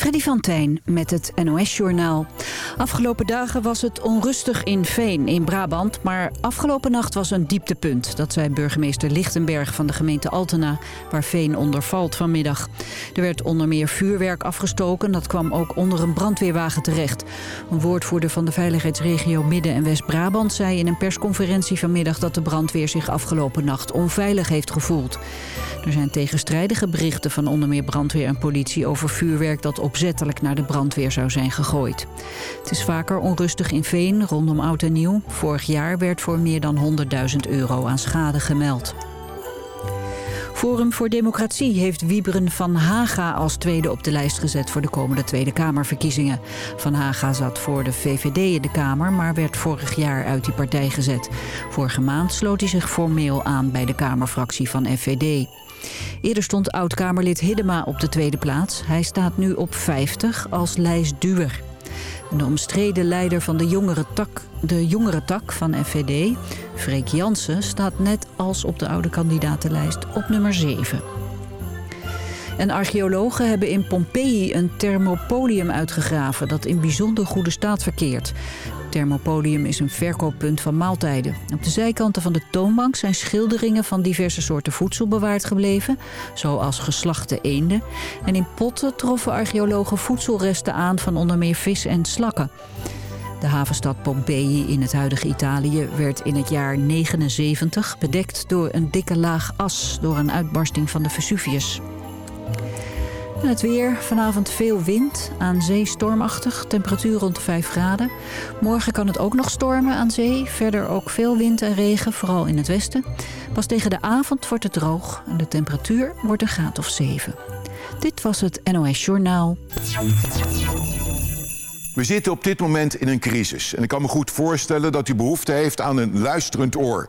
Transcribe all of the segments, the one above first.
Freddy van Tijn met het NOS-journaal. Afgelopen dagen was het onrustig in Veen in Brabant... maar afgelopen nacht was een dieptepunt. Dat zei burgemeester Lichtenberg van de gemeente Altena... waar Veen onder valt vanmiddag. Er werd onder meer vuurwerk afgestoken. Dat kwam ook onder een brandweerwagen terecht. Een woordvoerder van de veiligheidsregio Midden- en West-Brabant... zei in een persconferentie vanmiddag... dat de brandweer zich afgelopen nacht onveilig heeft gevoeld. Er zijn tegenstrijdige berichten van onder meer brandweer en politie... over vuurwerk dat opzettelijk naar de brandweer zou zijn gegooid. Het is vaker onrustig in Veen rondom Oud en Nieuw. Vorig jaar werd voor meer dan 100.000 euro aan schade gemeld. Forum voor Democratie heeft Wieberen van Haga als tweede op de lijst gezet voor de komende Tweede Kamerverkiezingen. Van Haga zat voor de VVD in de Kamer, maar werd vorig jaar uit die partij gezet. Vorige maand sloot hij zich formeel aan bij de Kamerfractie van FVD. Eerder stond oud-Kamerlid Hiddema op de tweede plaats. Hij staat nu op 50 als lijstduwer. De omstreden leider van de jongere tak, de jongere tak van FVD, Freek Jansen, staat net als op de oude kandidatenlijst op nummer 7. En archeologen hebben in Pompeji een thermopolium uitgegraven... dat in bijzonder goede staat verkeert. Thermopolium is een verkooppunt van maaltijden. Op de zijkanten van de toonbank zijn schilderingen van diverse soorten voedsel bewaard gebleven, zoals geslachte eenden. En in potten troffen archeologen voedselresten aan van onder meer vis en slakken. De havenstad Pompeji in het huidige Italië werd in het jaar 79 bedekt door een dikke laag as door een uitbarsting van de Vesuvius. Het weer, vanavond veel wind, aan zee stormachtig, temperatuur rond de 5 graden. Morgen kan het ook nog stormen aan zee, verder ook veel wind en regen, vooral in het westen. Pas tegen de avond wordt het droog en de temperatuur wordt een graad of 7. Dit was het NOS Journaal. We zitten op dit moment in een crisis. En ik kan me goed voorstellen dat u behoefte heeft aan een luisterend oor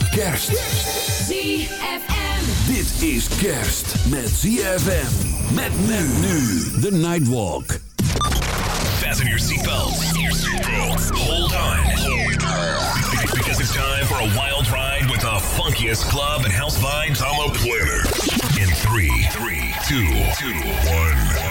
Kerst. ZFM. Dit is kerst met ZFM. Met men nu. The Nightwalk. Fasten your seatbelts. Hold on. Because it's time for a wild ride with the funkiest club and house vibes on the planet. In three, three, two, two, one.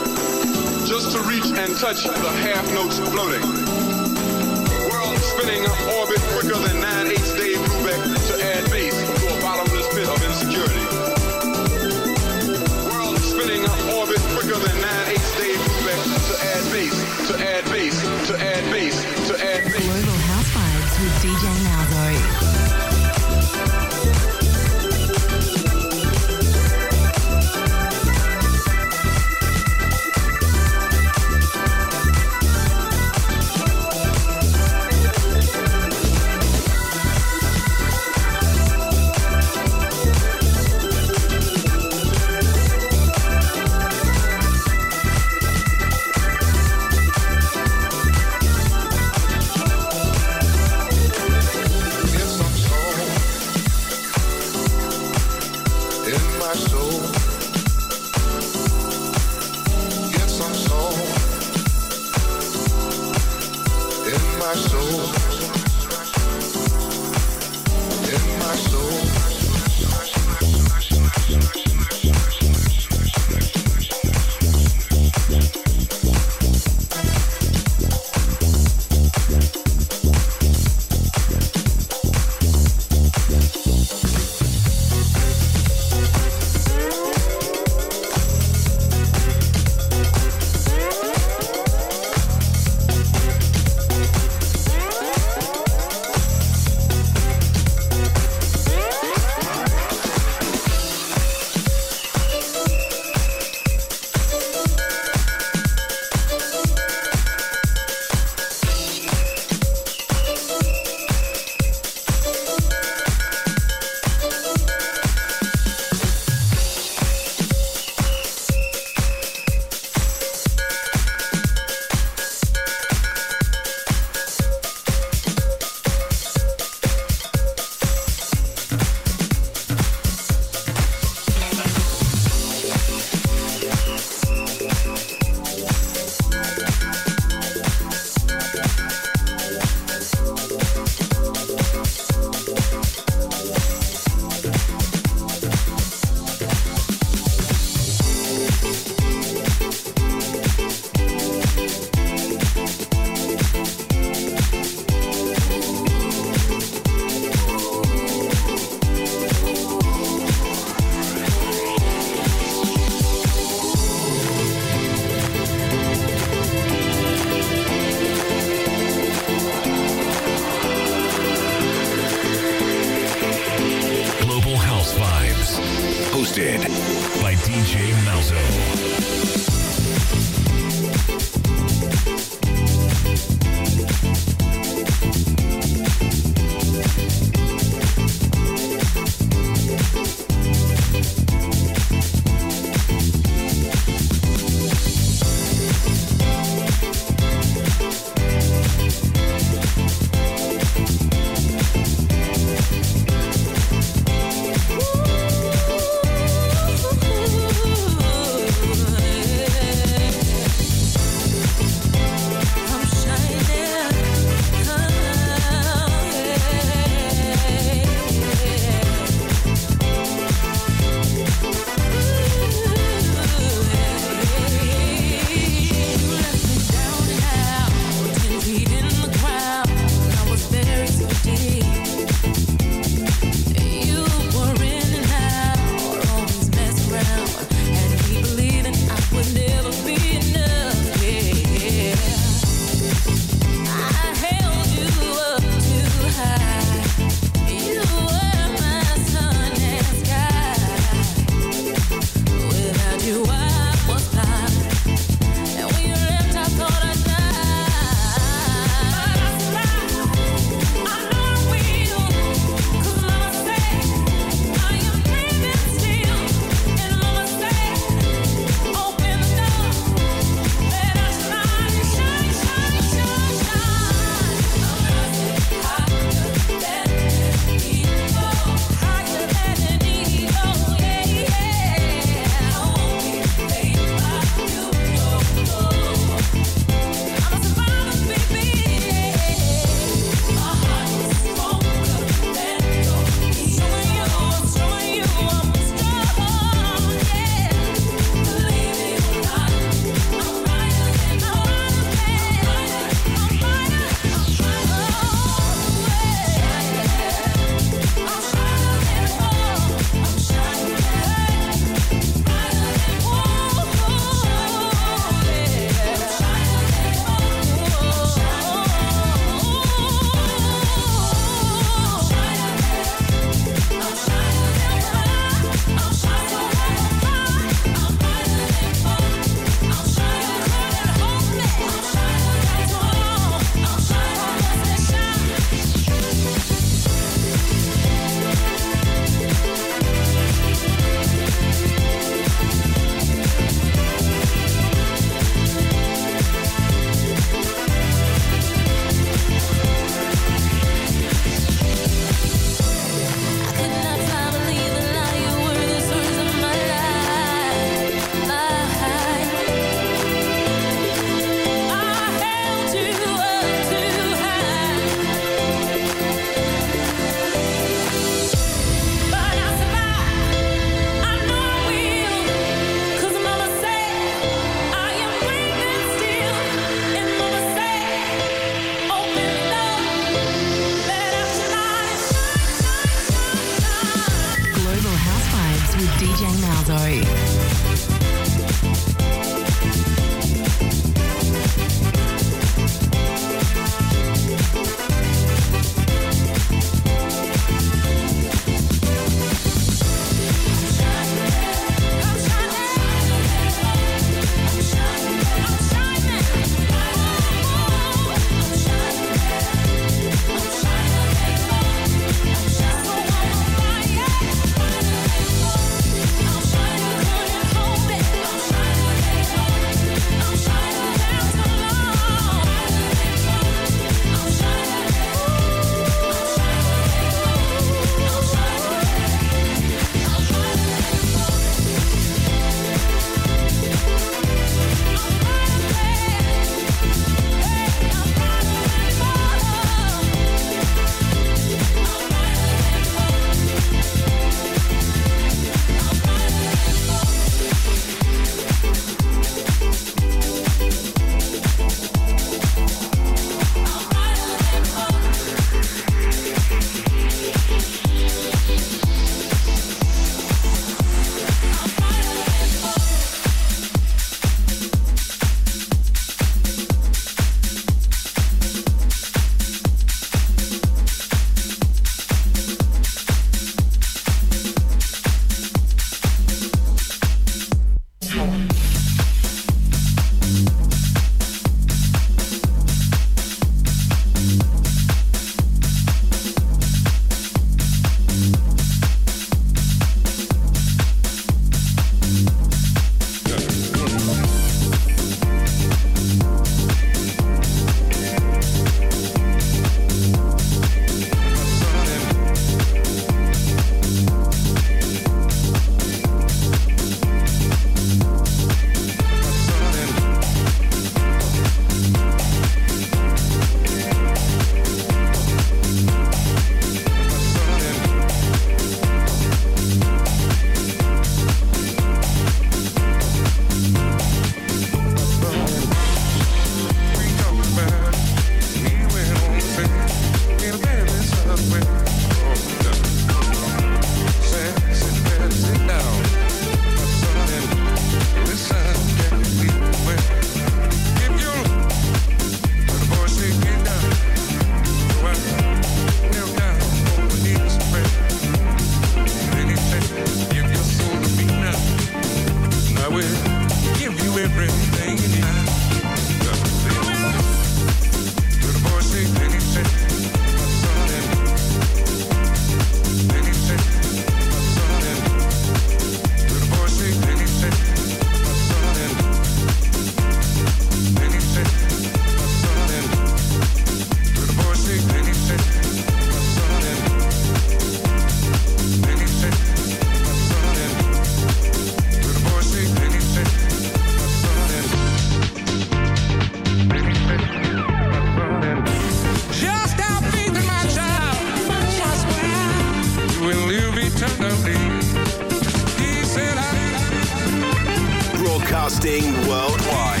broadcasting worldwide.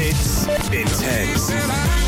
It's intense.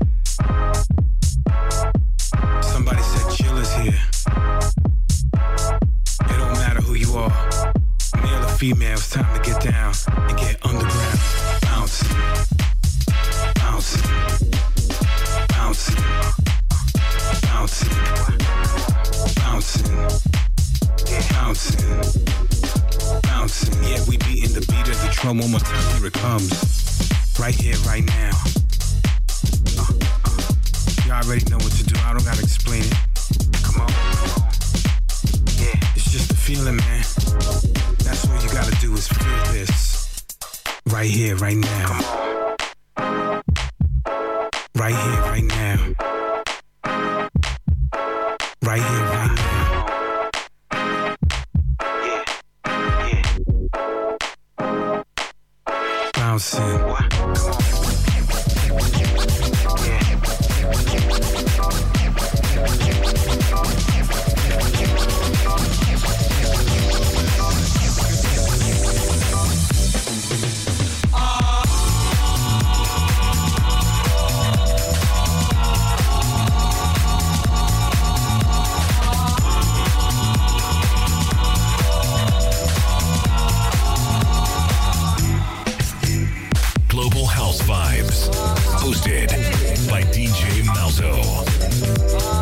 females, time to get down and get underground. Bounce, bounce, bounce, bounce, bouncing, bouncing, bouncing. Yeah, we beating the beat of the drum one more time. Here it comes, right here, right now. Uh, uh, uh. Y'all already know what to do. I don't gotta explain it. right here, right now. Hosted by DJ Malzo.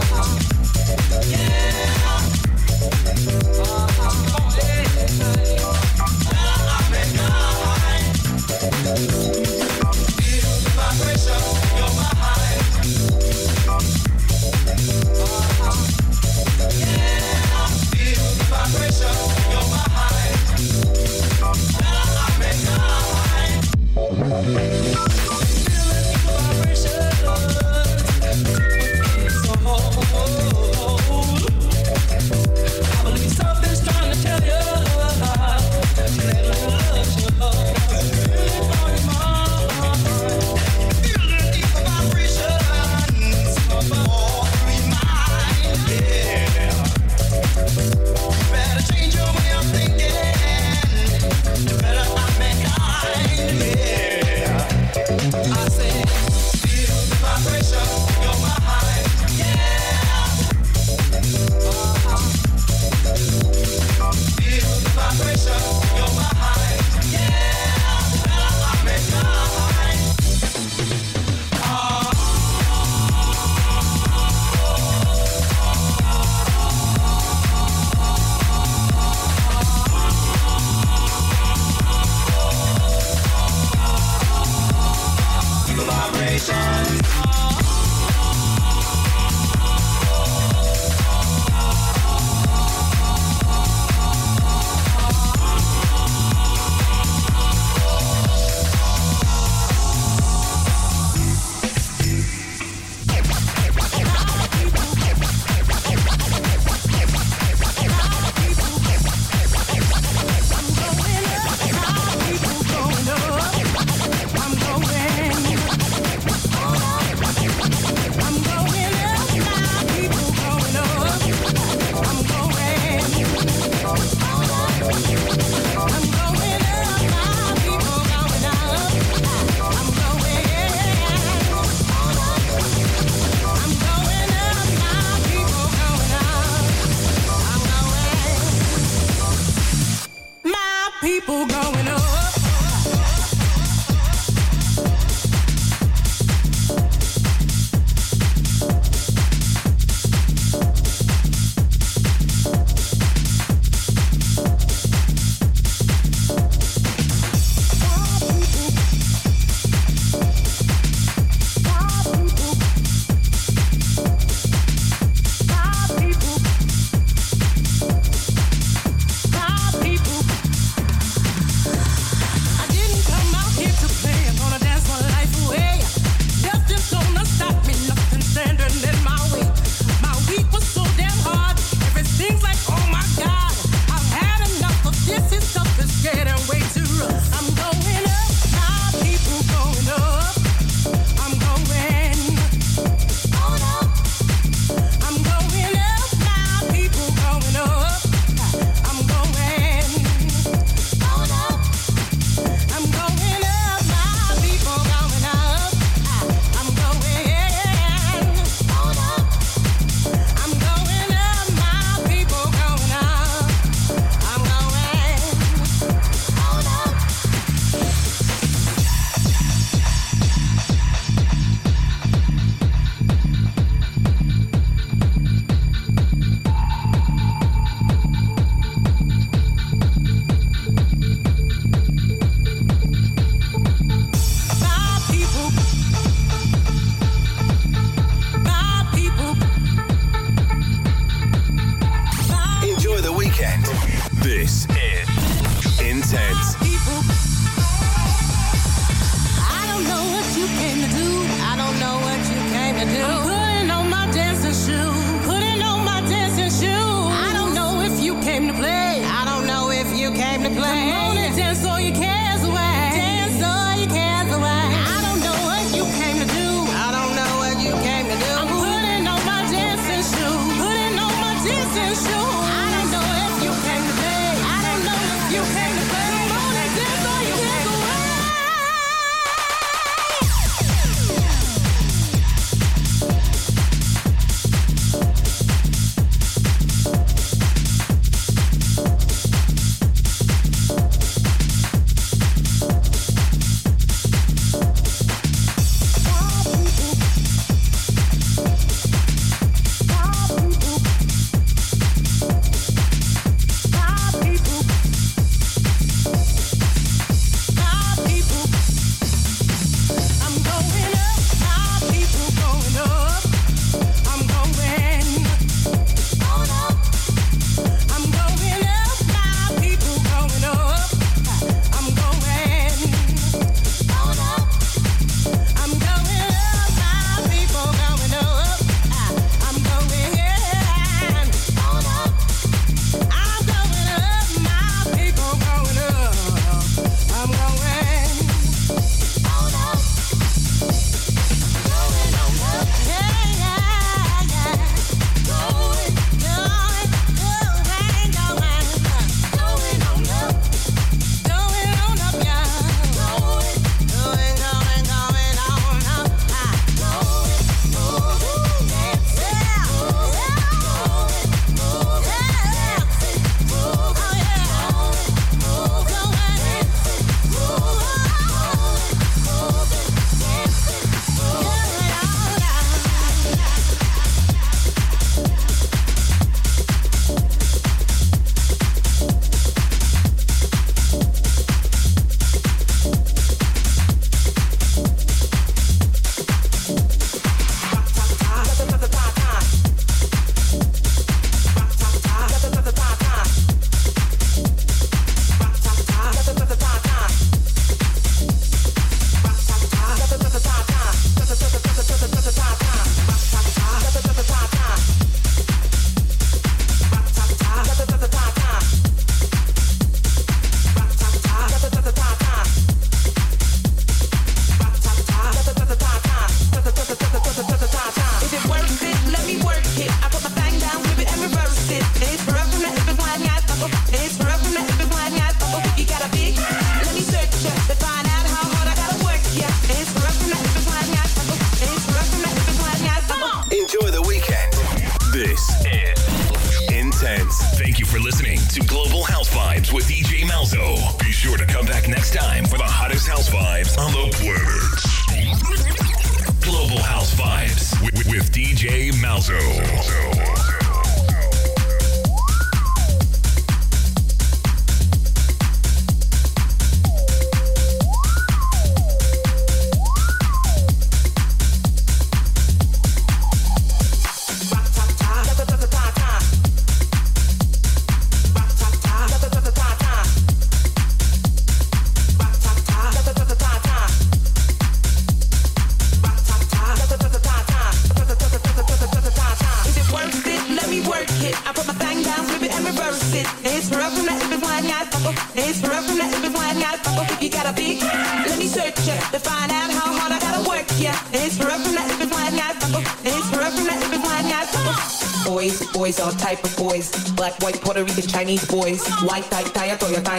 DJ Malzo.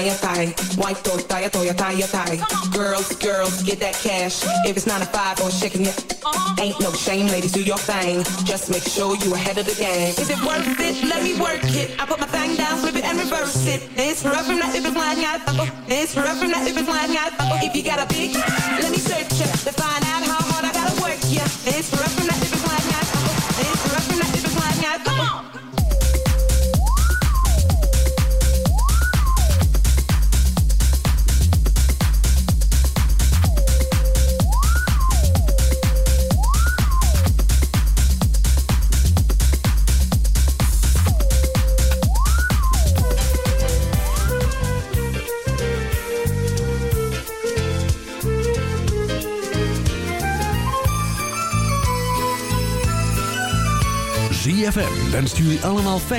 tie tie. White door, tie a tie a tie. Girls, girls, get that cash. If it's not a five or shaking it, uh-huh. ain't no shame, ladies, do your thing. Just make sure you ahead of the game. Is it worth it? Let me work it. I put my thing down, flip it and reverse it.